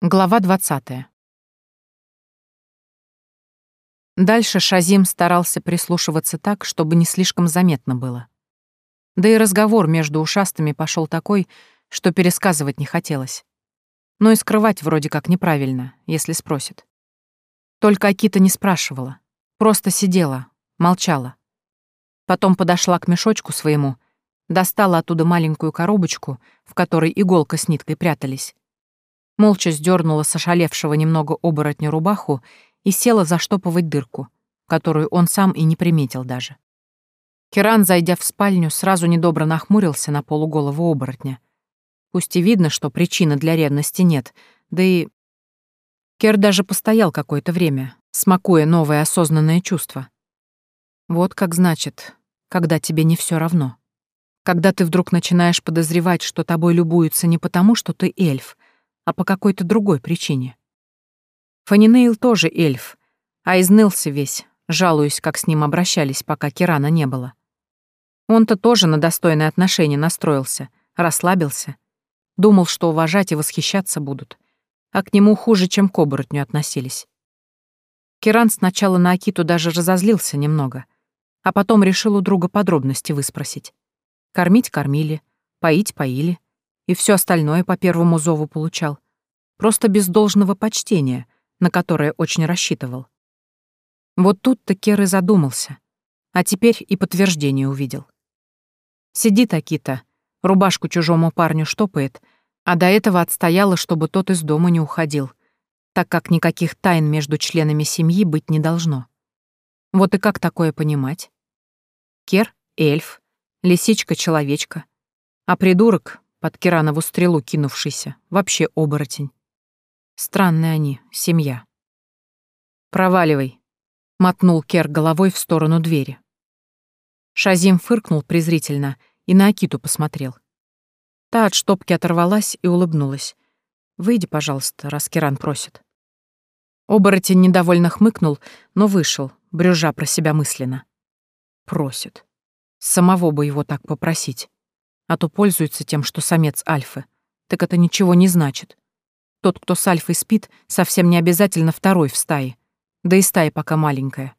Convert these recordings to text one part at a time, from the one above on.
Глава 20. Дальше Шазим старался прислушиваться так, чтобы не слишком заметно было. Да и разговор между ушастыми пошел такой, что пересказывать не хотелось. Но и скрывать вроде как неправильно, если спросит. Только Акита не спрашивала, просто сидела, молчала. Потом подошла к мешочку своему, достала оттуда маленькую коробочку, в которой иголка с ниткой прятались, молча сдернула с ошалевшего немного оборотня рубаху и села заштопывать дырку, которую он сам и не приметил даже. Керан, зайдя в спальню, сразу недобро нахмурился на полуголову оборотня. Пусть и видно, что причины для ревности нет, да и... Кер даже постоял какое-то время, смакуя новое осознанное чувство. Вот как значит, когда тебе не все равно. Когда ты вдруг начинаешь подозревать, что тобой любуются не потому, что ты эльф, а по какой-то другой причине. Фанинейл тоже эльф, а изнылся весь, жалуясь, как с ним обращались, пока Кирана не было. Он-то тоже на достойное отношение настроился, расслабился, думал, что уважать и восхищаться будут, а к нему хуже, чем к оборотню относились. Киран сначала на Акиту даже разозлился немного, а потом решил у друга подробности выспросить. Кормить кормили, поить поили, и все остальное по первому зову получал. Просто без должного почтения, на которое очень рассчитывал. Вот тут-то Кер и задумался, а теперь и подтверждение увидел. Сидит Акита, рубашку чужому парню штопает, а до этого отстояла, чтобы тот из дома не уходил, так как никаких тайн между членами семьи быть не должно. Вот и как такое понимать? Кер — эльф, лисичка — человечка, а придурок под Киранову стрелу кинувшийся, вообще оборотень. Странные они, семья. «Проваливай», — мотнул Кер головой в сторону двери. Шазим фыркнул презрительно и на Акиту посмотрел. Та от штопки оторвалась и улыбнулась. «Выйди, пожалуйста, раз Киран просит». Оборотень недовольно хмыкнул, но вышел, брюжа про себя мысленно. Просит. Самого бы его так попросить а то пользуется тем, что самец альфы. Так это ничего не значит. Тот, кто с альфой спит, совсем не обязательно второй в стае. Да и стая пока маленькая.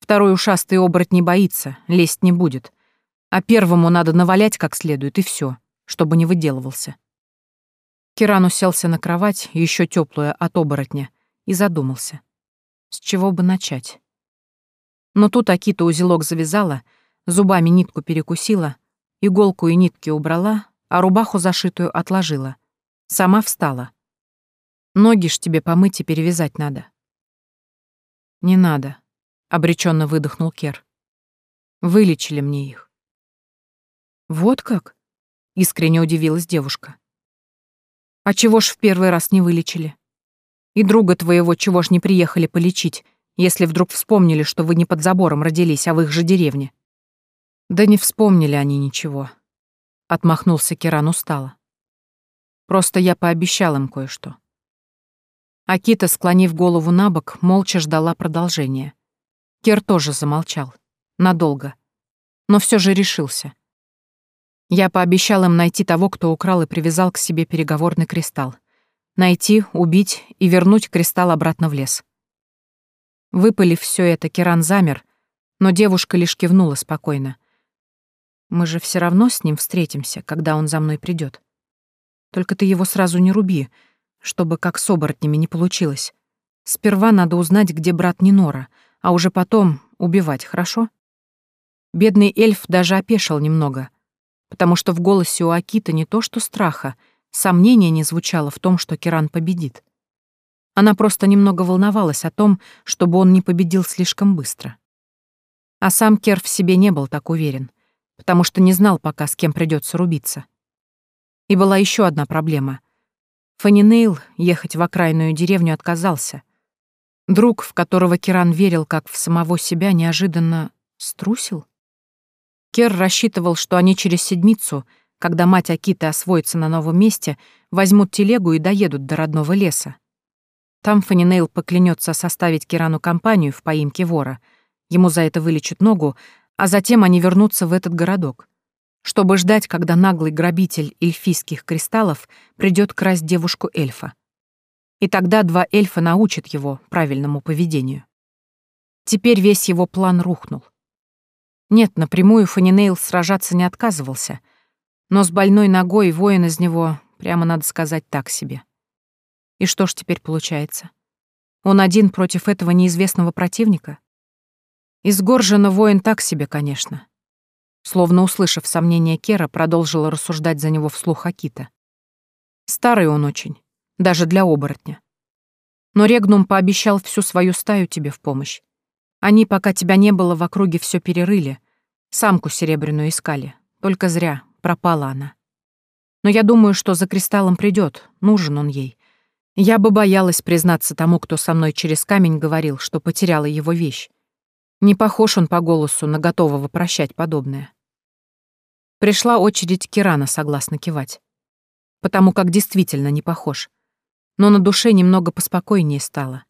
Второй ушастый оборот не боится, лезть не будет. А первому надо навалять как следует, и все, чтобы не выделывался. Киран уселся на кровать, еще теплую от оборотня, и задумался. С чего бы начать? Но тут Акита узелок завязала, зубами нитку перекусила, Иголку и нитки убрала, а рубаху зашитую отложила. Сама встала. Ноги ж тебе помыть и перевязать надо. Не надо, обреченно выдохнул Кер. Вылечили мне их. Вот как? Искренне удивилась девушка. А чего ж в первый раз не вылечили? И друга твоего чего ж не приехали полечить, если вдруг вспомнили, что вы не под забором родились, а в их же деревне? Да не вспомнили они ничего. Отмахнулся Киран устало. Просто я пообещал им кое-что. Акита, склонив голову на бок, молча ждала продолжения. Кир тоже замолчал. Надолго. Но все же решился. Я пообещал им найти того, кто украл и привязал к себе переговорный кристалл. Найти, убить и вернуть кристалл обратно в лес. Выпалив все это, Киран замер, но девушка лишь кивнула спокойно. Мы же все равно с ним встретимся, когда он за мной придет. Только ты его сразу не руби, чтобы как с оборотнями не получилось. Сперва надо узнать, где брат Нинора, а уже потом убивать, хорошо? Бедный эльф даже опешил немного, потому что в голосе у Акита не то что страха, сомнения не звучало в том, что Киран победит. Она просто немного волновалась о том, чтобы он не победил слишком быстро. А сам Кер в себе не был так уверен — потому что не знал пока, с кем придется рубиться. И была еще одна проблема. Фанинейл ехать в окраинную деревню отказался. Друг, в которого Киран верил как в самого себя, неожиданно струсил. Кер рассчитывал, что они через седмицу, когда мать Акиты освоится на новом месте, возьмут телегу и доедут до родного леса. Там Фанинейл поклянется составить Кирану компанию в поимке вора. Ему за это вылечат ногу, а затем они вернутся в этот городок, чтобы ждать, когда наглый грабитель эльфийских кристаллов придет красть девушку эльфа. И тогда два эльфа научат его правильному поведению. Теперь весь его план рухнул. Нет, напрямую Фанинейл сражаться не отказывался, но с больной ногой воин из него, прямо надо сказать, так себе. И что ж теперь получается? Он один против этого неизвестного противника? Из Горжена воин так себе, конечно. Словно услышав сомнения Кера, продолжила рассуждать за него вслух Акита. Старый он очень, даже для оборотня. Но Регнум пообещал всю свою стаю тебе в помощь. Они, пока тебя не было, в округе все перерыли, самку серебряную искали. Только зря, пропала она. Но я думаю, что за кристаллом придет, нужен он ей. Я бы боялась признаться тому, кто со мной через камень говорил, что потеряла его вещь. Не похож он по голосу на готового прощать подобное. Пришла очередь Кирана согласно кивать. Потому как действительно не похож. Но на душе немного поспокойнее стало.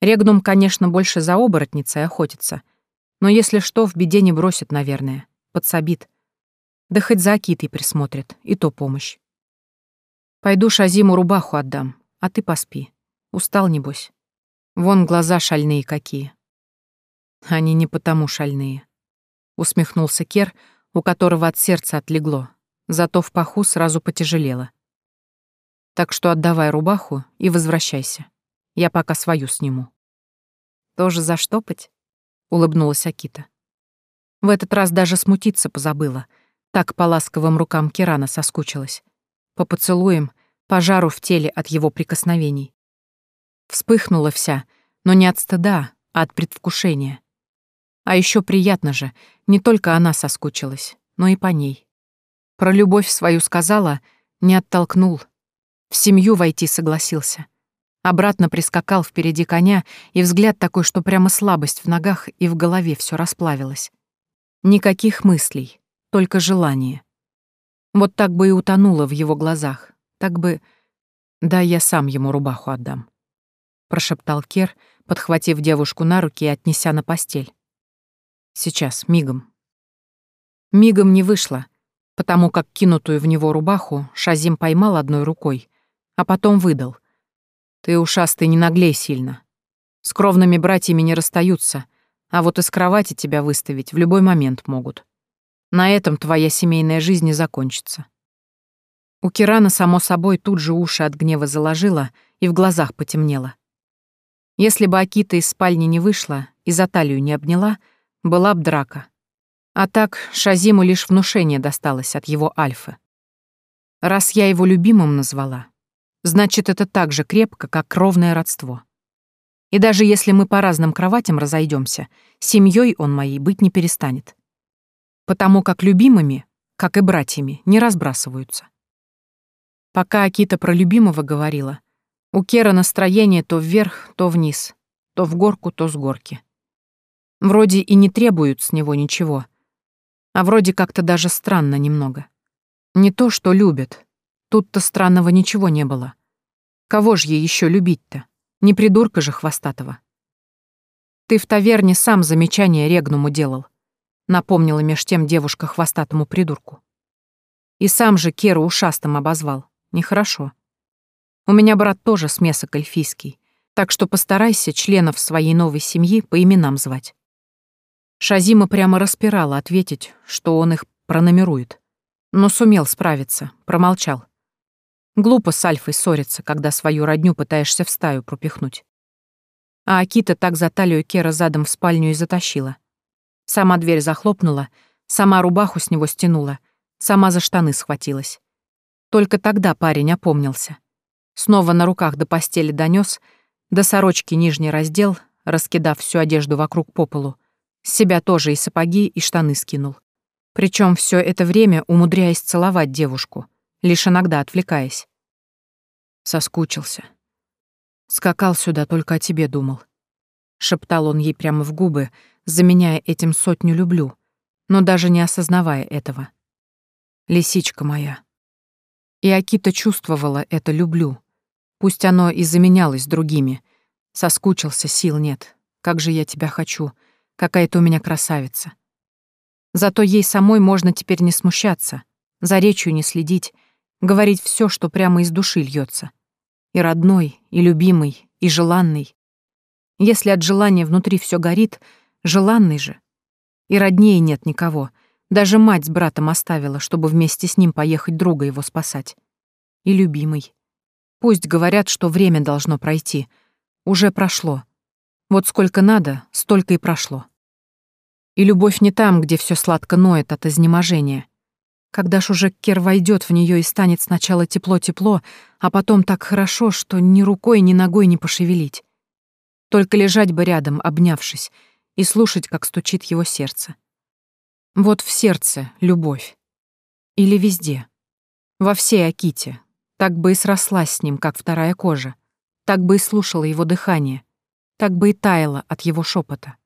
Регнум, конечно, больше за оборотницей охотится. Но если что, в беде не бросит, наверное. Подсобит. Да хоть за Акитой присмотрит, и то помощь. Пойду Шазиму рубаху отдам, а ты поспи. Устал, небось. Вон глаза шальные какие. Они не потому шальные. Усмехнулся Кер, у которого от сердца отлегло, зато в паху сразу потяжелело. Так что отдавай рубаху и возвращайся. Я пока свою сниму. Тоже заштопать? Улыбнулась Акита. В этот раз даже смутиться позабыла. Так по ласковым рукам Кирана соскучилась. По поцелуям, пожару в теле от его прикосновений. Вспыхнула вся, но не от стыда, а от предвкушения. А еще приятно же, не только она соскучилась, но и по ней. Про любовь свою сказала, не оттолкнул. В семью войти согласился. Обратно прискакал впереди коня, и взгляд такой, что прямо слабость в ногах и в голове все расплавилось. Никаких мыслей, только желание. Вот так бы и утонуло в его глазах, так бы... Да, я сам ему рубаху отдам. Прошептал Кер, подхватив девушку на руки и отнеся на постель. Сейчас, мигом. Мигом не вышло, потому как кинутую в него рубаху Шазим поймал одной рукой, а потом выдал. «Ты, ушастый, не наглей сильно. С кровными братьями не расстаются, а вот из кровати тебя выставить в любой момент могут. На этом твоя семейная жизнь и закончится». У Кирана, само собой, тут же уши от гнева заложила и в глазах потемнело. Если бы Акита из спальни не вышла и за талию не обняла, была б драка. А так Шазиму лишь внушение досталось от его альфы. Раз я его любимым назвала, значит, это так же крепко, как кровное родство. И даже если мы по разным кроватям разойдемся, семьей он моей быть не перестанет. Потому как любимыми, как и братьями, не разбрасываются. Пока Акита про любимого говорила, у Кера настроение то вверх, то вниз, то в горку, то с горки. Вроде и не требуют с него ничего. А вроде как-то даже странно немного. Не то, что любят. Тут-то странного ничего не было. Кого ж ей еще любить-то? Не придурка же хвостатого. Ты в таверне сам замечание Регнуму делал, напомнила меж тем девушка хвостатому придурку. И сам же Керу ушастым обозвал. Нехорошо. У меня брат тоже смесок эльфийский, так что постарайся членов своей новой семьи по именам звать. Шазима прямо распирала ответить, что он их пронумерует. Но сумел справиться, промолчал. Глупо с Альфой ссориться, когда свою родню пытаешься в стаю пропихнуть. А Акита так за талию Кера задом в спальню и затащила. Сама дверь захлопнула, сама рубаху с него стянула, сама за штаны схватилась. Только тогда парень опомнился. Снова на руках до постели донес, до сорочки нижний раздел, раскидав всю одежду вокруг по полу, с себя тоже и сапоги, и штаны скинул. Причем все это время умудряясь целовать девушку, лишь иногда отвлекаясь. Соскучился. Скакал сюда, только о тебе думал. Шептал он ей прямо в губы, заменяя этим сотню «люблю», но даже не осознавая этого. Лисичка моя. И Акита чувствовала это «люблю». Пусть оно и заменялось другими. Соскучился, сил нет. Как же я тебя хочу. Какая ты у меня красавица. Зато ей самой можно теперь не смущаться, за речью не следить, говорить все, что прямо из души льется. И родной, и любимый, и желанный. Если от желания внутри все горит, желанный же. И роднее нет никого. Даже мать с братом оставила, чтобы вместе с ним поехать друга его спасать. И любимый. Пусть говорят, что время должно пройти. Уже прошло. Вот сколько надо, столько и прошло. И любовь не там, где все сладко ноет от изнеможения. Когда ж уже Кер войдет в нее и станет сначала тепло-тепло, а потом так хорошо, что ни рукой, ни ногой не пошевелить. Только лежать бы рядом, обнявшись, и слушать, как стучит его сердце. Вот в сердце любовь. Или везде. Во всей Аките. Так бы и срослась с ним, как вторая кожа. Так бы и слушала его дыхание. Так бы и таяла от его шепота.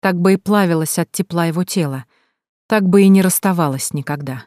Так бы и плавилась от тепла его тела. Так бы и не расставалась никогда.